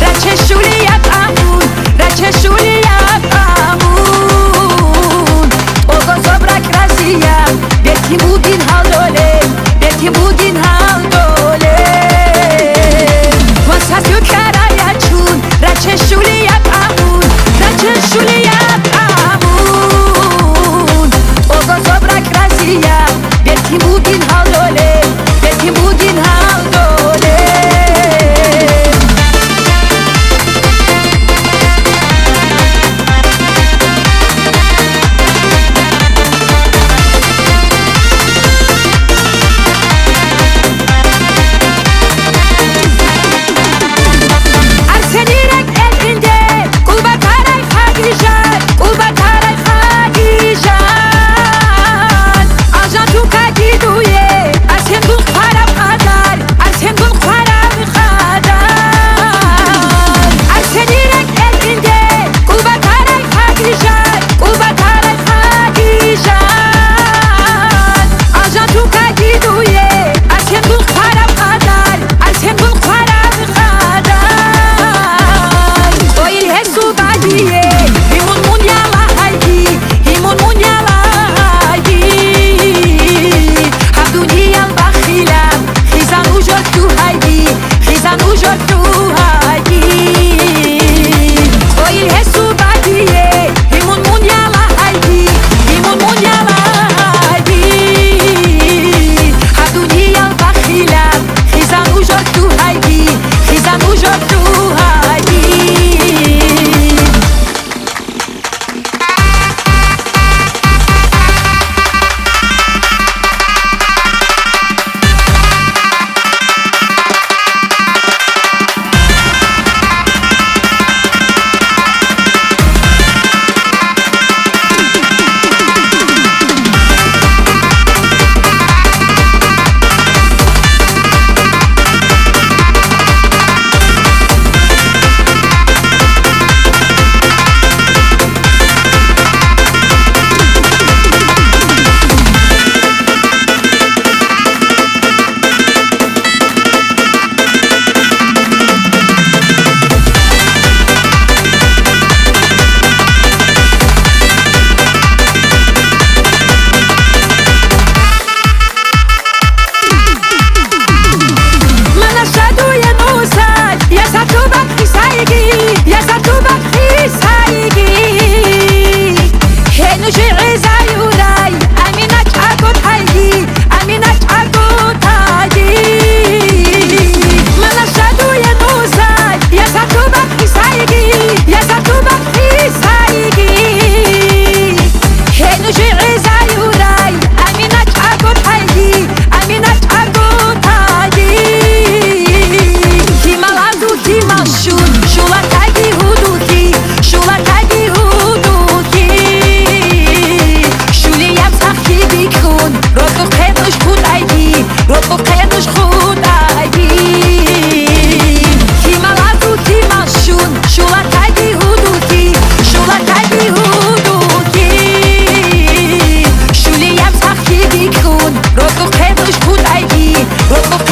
Raçe şuliyat amun Raçe şuliyat Look, look, kennt sich gut, ID. Look, look,